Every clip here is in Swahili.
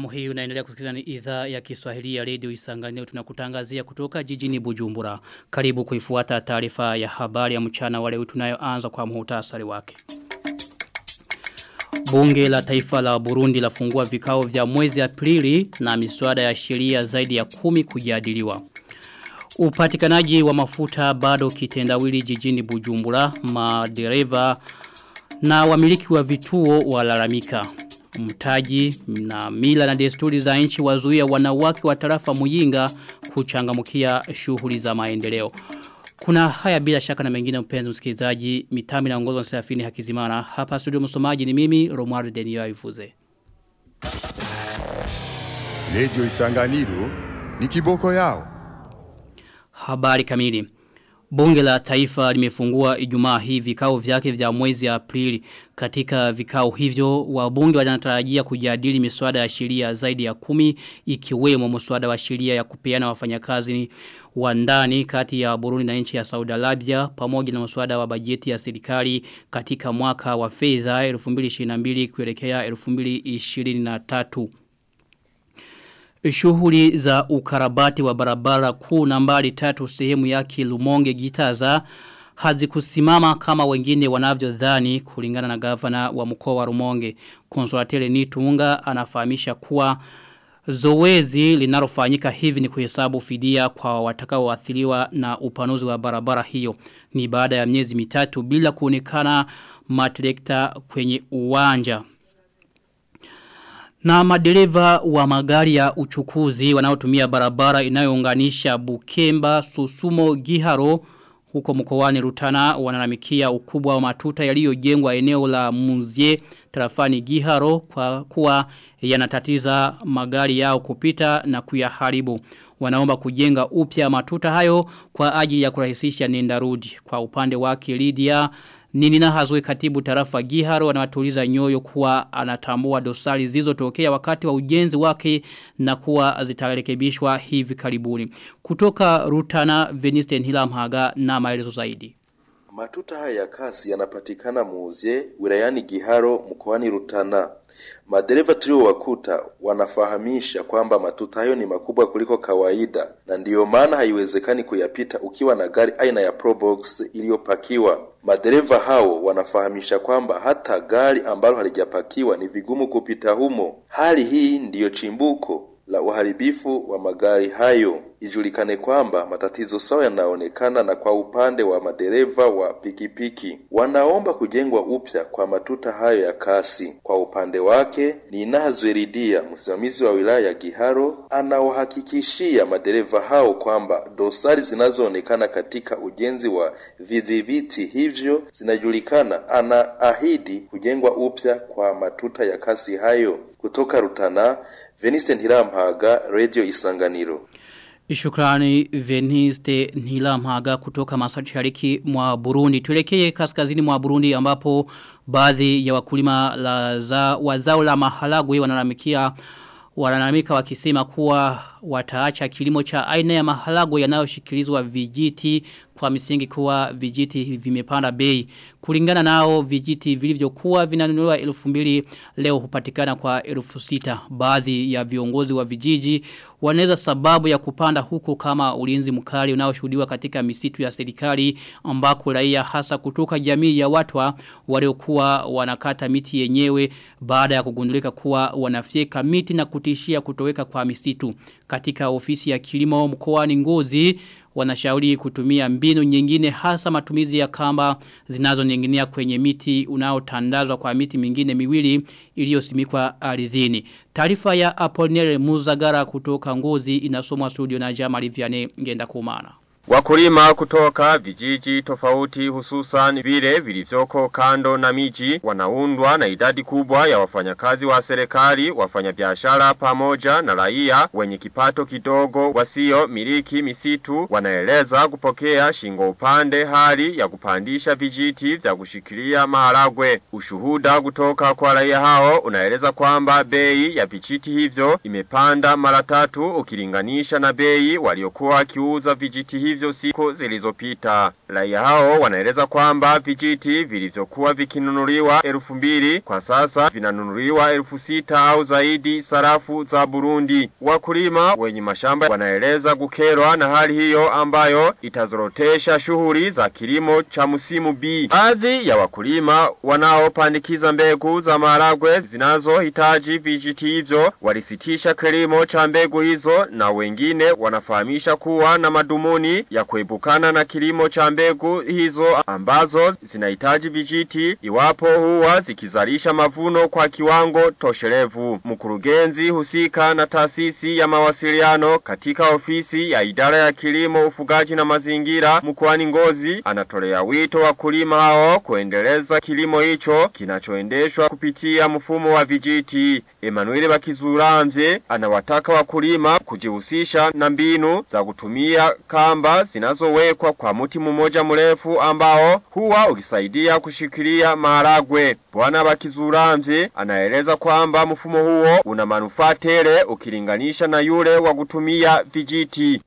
Na hii unaendelea kusikiliza ni idhaa ya Kiswahili ya Radio Isanganiro tunakutangazia kutoka jijini Bujumbura. Karibu kuifuata taarifa ya habari ya mchana wale tunayoanza kwa muhtasari wake. Bunge la taifa la Burundi lafungua vikao vya mwezi Aprili na miswada ya sheria zaidi ya kumi kujadiliwa. Upatikanaji wa mafuta bado kitendawili jijini Bujumbura, madereva na wamiliki wa vituo walalamika. Mtaji na mila na desturi za nchi wazuia wanawake wa tarafa Muyinga kuchangamukia shughuli za maendeleo. Kuna haya bila shaka na mengine mpenzi msikilizaji, mitami na ongozo na Serafini Hakizimana. Hapa studio msomaji ni mimi Romuald Denio Ivuze. Radio Isanganiro ni kiboko yao. Habari kamili. Bunge la taifa limefungua ijumaa hii vikao vyake vya mwezi Aprili. Katika vikao hivyo wabunge wanatarajia kujadili miswada ya sheria zaidi ya kumi ikiwemo mswada wa sheria ya kupeana wafanyakazi wa ndani kati ya Burundi na nchi ya Saudi Arabia pamoja na mswada wa bajeti ya serikali katika mwaka wa fedha 2022 kuelekea 2023. Shughuli za ukarabati wa barabara kuu nambari tatu sehemu ya kilumonge Gitaza hazikusimama kama wengine wanavyodhani kulingana na gavana wa mkoa wa Rumonge. Konsulatele Nitunga anafahamisha kuwa zoezi linalofanyika hivi ni kuhesabu fidia kwa watakaoathiriwa na upanuzi wa barabara hiyo. Ni baada ya miezi mitatu bila kuonekana matrekta kwenye uwanja. Na madereva wa magari ya uchukuzi wanaotumia barabara inayounganisha Bukemba, Susumo, Giharo huko mkoani Rutana wanalamikia ukubwa wa matuta yaliyojengwa eneo la Muzie tarafani Giharo kwa kuwa yanatatiza magari yao kupita na kuyaharibu. Wanaomba kujenga upya matuta hayo kwa ajili ya kurahisisha nendarudi. Kwa upande wake Lydia Nini na hazwe katibu tarafa Giharo anawatuliza nyoyo kuwa anatambua dosari zilizotokea wakati wa ujenzi wake na kuwa zitarekebishwa hivi karibuni. Kutoka Rutana Venisten Hilamhaga na maelezo zaidi. Matuta haya ya kasi yanapatikana muuzie wilayani Giharo mkoani Rutana. Madereva tuliowakuta wanafahamisha kwamba matuta hayo ni makubwa kuliko kawaida na ndiyo maana haiwezekani kuyapita ukiwa na gari aina ya Probox iliyopakiwa. Madereva hao wanafahamisha kwamba hata gari ambalo halijapakiwa ni vigumu kupita humo. Hali hii ndiyo chimbuko la uharibifu wa magari hayo. Ijulikane kwamba matatizo sawa yanaonekana na kwa upande wa madereva wa pikipiki. Wanaomba kujengwa upya kwa matuta hayo ya kasi. Kwa upande wake, ni zweridia msimamizi wa wilaya ya Giharo, anawahakikishia madereva hao kwamba dosari zinazoonekana katika ujenzi wa vidhibiti hivyo zinajulikana. Anaahidi kujengwa upya kwa matuta ya kasi hayo. Kutoka Rutana, Veniste Ntirampaga, Radio Isanganiro. Shukrani Veniste Nilamhaga kutoka mashariki mwa Burundi. Tuelekee kaskazini mwa Burundi ambapo baadhi ya wakulima la za, wa zao la mahalagwe wanalalamikia wanalamika wakisema kuwa wataacha kilimo cha aina ya maharagwe yanayoshikilizwa vijiti kwa misingi kuwa vijiti vimepanda bei. Kulingana nao vijiti vilivyokuwa vinanunuliwa elfu mbili leo hupatikana kwa elfu sita. Baadhi ya viongozi wa vijiji wanaweza sababu ya kupanda huko kama ulinzi mkali unaoshuhudiwa katika misitu ya serikali ambako raia hasa kutoka jamii ya watwa waliokuwa wanakata miti yenyewe baada ya kugundulika kuwa wanafyeka miti na kutishia kutoweka kwa misitu katika ofisi ya kilimo mkoani Ngozi wanashauri kutumia mbinu nyingine hasa matumizi ya kamba zinazoning'inia kwenye miti unaotandazwa kwa miti mingine miwili iliyosimikwa ardhini. Taarifa ya Apollinaire Muzagara kutoka Ngozi inasomwa studio na Jamal Vianney ngenda kumana. Wakulima kutoka vijiji tofauti hususan vile vilivyoko kando na miji wanaundwa na idadi kubwa ya wafanyakazi wa serikali, wafanyabiashara pamoja na raia wenye kipato kidogo wasio miliki misitu wanaeleza kupokea shingo upande hali ya kupandisha vijiti vya kushikilia maharagwe. Ushuhuda kutoka kwa raia hao unaeleza kwamba bei ya vijiti hivyo imepanda mara tatu ukilinganisha na bei waliokuwa wakiuza vijiti hivyo hivyo siku zilizopita. Raia hao wanaeleza kwamba vijiti vilivyokuwa vikinunuliwa elfu mbili kwa sasa vinanunuliwa elfu sita au zaidi sarafu za Burundi. Wakulima wenye mashamba wanaeleza kukerwa na hali hiyo ambayo itazorotesha shughuli za kilimo cha msimu B. Baadhi ya wakulima wanaopandikiza mbegu za maharagwe zinazohitaji vijiti hivyo walisitisha kilimo cha mbegu hizo na wengine wanafahamisha kuwa na madumuni ya kuepukana na kilimo cha mbegu hizo ambazo zinahitaji vijiti iwapo huwa zikizalisha mavuno kwa kiwango toshelevu. Mkurugenzi husika na taasisi ya mawasiliano katika ofisi ya idara ya kilimo, ufugaji na mazingira mkoani Ngozi anatolea wito wakulima hao kuendeleza kilimo hicho kinachoendeshwa kupitia mfumo wa vijiti. Emmanuel Bakizuramvye anawataka wakulima kujihusisha na mbinu za kutumia kamba zinazowekwa kwa muti mmoja mrefu ambao huwa ukisaidia kushikilia maharagwe. Bwana Bakizuramvye anaeleza kwamba mfumo huo una manufaa tele ukilinganisha na yule wa kutumia vijiti.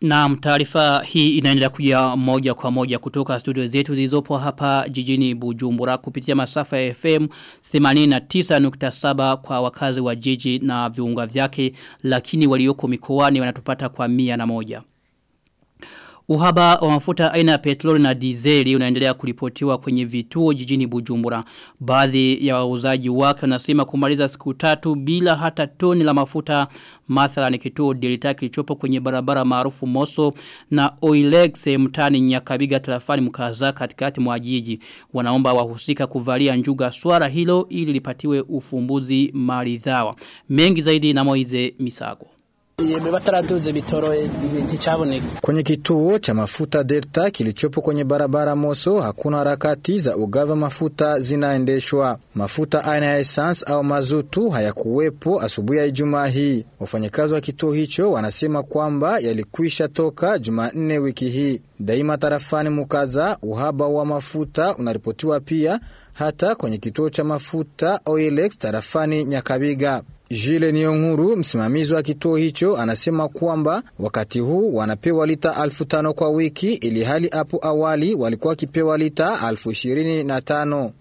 Na taarifa hii inaendelea kuja moja kwa moja kutoka studio zetu zilizopo hapa jijini Bujumbura kupitia masafa ya FM 89.7 kwa wakazi wa jiji na viunga vyake lakini walioko mikoani wanatupata kwa mia na moja. Uhaba wa mafuta aina ya petroli na dizeli unaendelea kuripotiwa kwenye vituo jijini Bujumbura. Baadhi ya wauzaji wake wanasema kumaliza siku tatu bila hata toni la mafuta mathala ni kituo Delta kilichopo kwenye barabara maarufu Moso na Oilex mtani Nyakabiga tarafani mkaza katikati mwa jiji. Wanaomba wahusika kuvalia njuga swala hilo ili lipatiwe ufumbuzi maridhawa. Mengi zaidi na Moize Misago nticaboneka. Kwenye kituo cha mafuta Delta kilichopo kwenye barabara Moso hakuna harakati za ugava mafuta zinaendeshwa. Mafuta aina ya essence au mazutu hayakuwepo asubuhi ya Ijumaa hii. Wafanyakazi wa kituo hicho wanasema kwamba yalikwisha toka Jumanne wiki hii. Daima tarafani Mukaza uhaba wa mafuta unaripotiwa pia hata kwenye kituo cha mafuta Oilex tarafani Nyakabiga. Jile Nionguru, msimamizi wa kituo hicho, anasema kwamba wakati huu wanapewa lita alfu tano kwa wiki, ili hali hapo awali walikuwa wakipewa lita alfu ishirini na tano.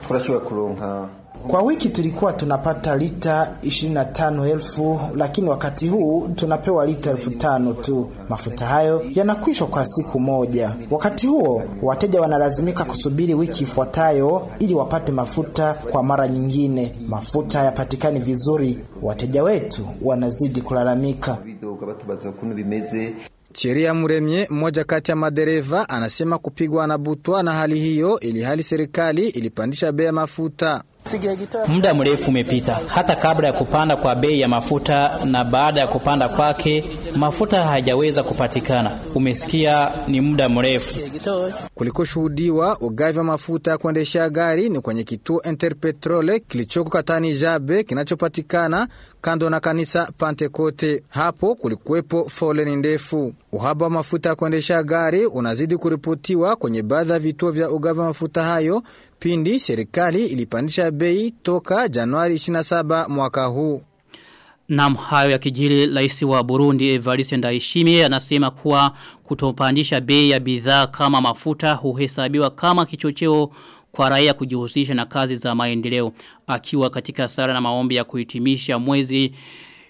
Kwa wiki tulikuwa tunapata lita 25,000 lakini wakati huu tunapewa lita elfu tano tu. Mafuta hayo yanakwishwa kwa siku moja. Wakati huo wateja wanalazimika kusubiri wiki ifuatayo ili wapate mafuta kwa mara nyingine. Mafuta hayapatikani vizuri, wateja wetu wanazidi kulalamika. Cheria Muremye, mmoja kati ya madereva, anasema kupigwa na butwa na hali hiyo, ili hali serikali ilipandisha bei ya mafuta. Muda mrefu umepita hata kabla ya kupanda kwa bei ya mafuta na baada ya kupanda kwake mafuta hayajaweza kupatikana. Umesikia, ni muda mrefu. Kulikoshuhudiwa ugavi wa mafuta ya kuendesha gari ni kwenye kituo Interpetrole kilichoko katani Jabe kinachopatikana kando na kanisa Pantekote. Hapo kulikuwepo foleni ndefu. Uhaba wa mafuta ya kuendesha gari unazidi kuripotiwa kwenye baadhi ya vituo vya ugavi wa mafuta hayo pindi serikali ilipandisha bei toka Januari 27 mwaka huu. Nam hayo ya kijiri rais wa Burundi Evariste Ndayishimiye anasema kuwa kutopandisha bei ya bidhaa kama mafuta huhesabiwa kama kichocheo kwa raia kujihusisha na kazi za maendeleo akiwa katika sara na maombi ya kuhitimisha mwezi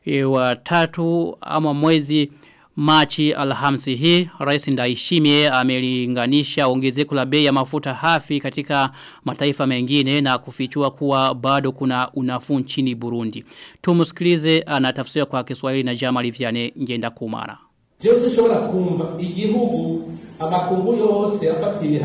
e, wa tatu ama mwezi Machi alhamsi hii, Rais Ndaishimie amelinganisha ongezeko la bei ya mafuta hafi katika mataifa mengine na kufichua kuwa bado kuna unafuu nchini Burundi. Tumusikilize anatafsiria kwa Kiswahili na Jamal Viane ngenda kumara. Jewe sishobora kumva igihugu amakungu yose afatiye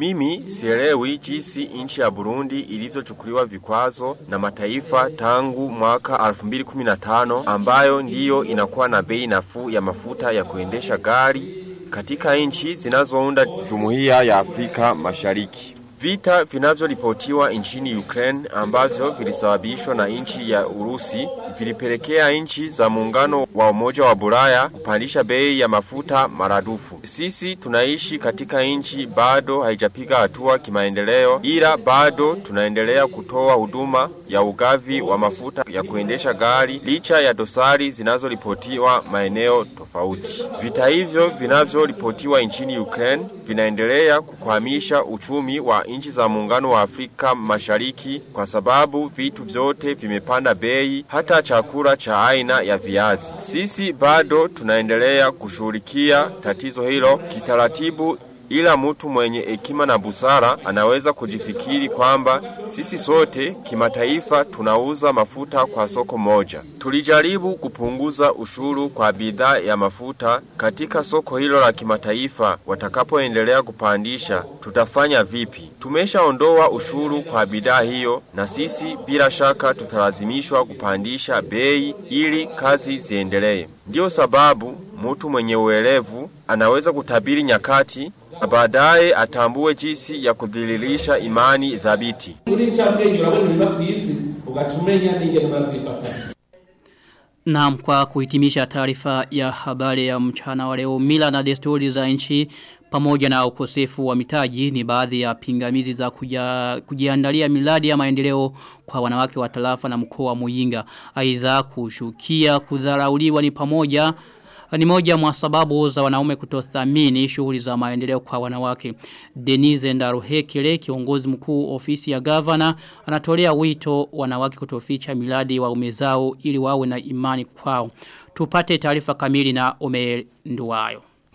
Mimi sielewi jinsi nchi ya Burundi ilivyochukuliwa vikwazo na mataifa tangu mwaka 2015 ambayo ndiyo inakuwa na bei nafuu ya mafuta ya kuendesha gari katika nchi zinazounda Jumuiya ya Afrika Mashariki. Vita vinavyoripotiwa nchini Ukraine ambavyo vilisababishwa na nchi ya Urusi vilipelekea nchi za muungano wa umoja wa Bulaya kupandisha bei ya mafuta maradufu. Sisi tunaishi katika nchi bado haijapiga hatua kimaendeleo, ila bado tunaendelea kutoa huduma ya ugavi wa mafuta ya kuendesha gari licha ya dosari zinazoripotiwa maeneo tofauti. Vita hivyo vinavyoripotiwa nchini Ukraine vinaendelea kukwamisha uchumi wa nchi za muungano wa Afrika Mashariki kwa sababu vitu vyote vimepanda bei, hata chakula cha aina ya viazi. Sisi bado tunaendelea kushughulikia tatizo hilo kitaratibu ila mtu mwenye hekima na busara anaweza kujifikiri kwamba sisi sote kimataifa tunauza mafuta kwa soko moja. Tulijaribu kupunguza ushuru kwa bidhaa ya mafuta katika soko hilo la kimataifa. Watakapoendelea kupandisha, tutafanya vipi? Tumeshaondoa ushuru kwa bidhaa hiyo, na sisi bila shaka tutalazimishwa kupandisha bei ili kazi ziendelee. Ndiyo sababu mtu mwenye uelevu anaweza kutabiri nyakati baadaye atambue jinsi ya kudhililisha imani thabiti. Naam kwa kuhitimisha taarifa ya habari ya mchana wa leo mila na desturi za nchi pamoja na ukosefu wa mitaji ni baadhi ya pingamizi za kuja, kujiandalia miradi ya maendeleo kwa wanawake wa tarafa na mkoa wa Muyinga. Aidha kushukia kudharauliwa ni pamoja ni moja mwa sababu za wanaume kutothamini shughuli za maendeleo kwa wanawake. Denise Ndaruhekele kiongozi mkuu ofisi ya gavana anatolea wito wanawake kutoficha miradi wa umezao ili wawe na imani kwao. Tupate taarifa kamili na Omer.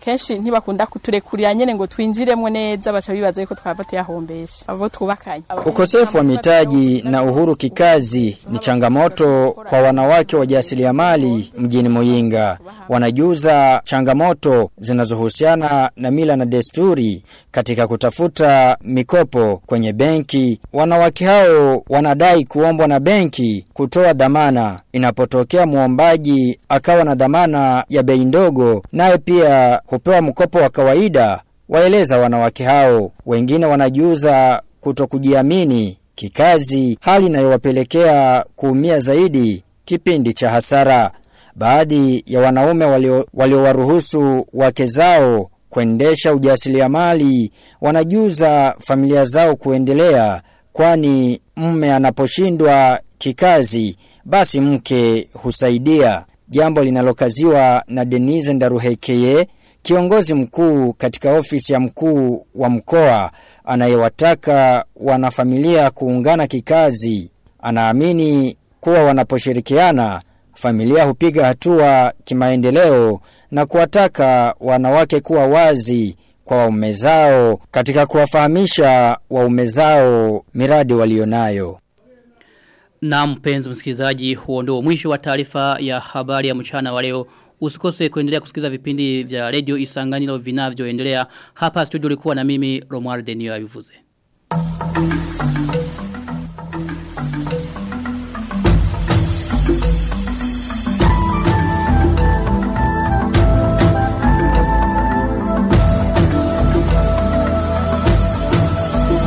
Kenshi ntibakunda kuturekurira nyene ngo twinjiremwo neza bacha bibaza yuko twaba tuyahombesha abo twubakanye Ukosefu wa mitaji na uhuru kikazi ni changamoto kwa wanawake wajasiriamali mjini Muyinga. Wanajuza changamoto zinazohusiana na mila na desturi katika kutafuta mikopo kwenye benki. Wanawake hao wanadai kuombwa na benki kutoa dhamana inapotokea muombaji akawa na dhamana ya bei ndogo, naye pia hupewa mkopo wa kawaida. Waeleza wanawake hao, wengine wanajiuza kutokujiamini kikazi, hali inayowapelekea kuumia zaidi kipindi cha hasara. Baadhi ya wanaume waliowaruhusu walio- wake zao kuendesha ujasiriamali wanajuza familia zao kuendelea, kwani mme anaposhindwa kikazi, basi mke husaidia, jambo linalokaziwa na Denise Ndaruhekeye Kiongozi mkuu katika ofisi ya mkuu wa mkoa anayewataka wanafamilia kuungana kikazi anaamini kuwa wanaposhirikiana familia hupiga hatua kimaendeleo na kuwataka wanawake kuwa wazi kwa waume zao katika kuwafahamisha waume zao miradi walionayo. Na mpenzi msikilizaji huo ndio mwisho wa taarifa ya habari ya mchana wa leo. Usikose kuendelea kusikiza vipindi vya radio isanganilo vinavyoendelea. Hapa studio ulikuwa na mimi Romuald Denio Avivuze.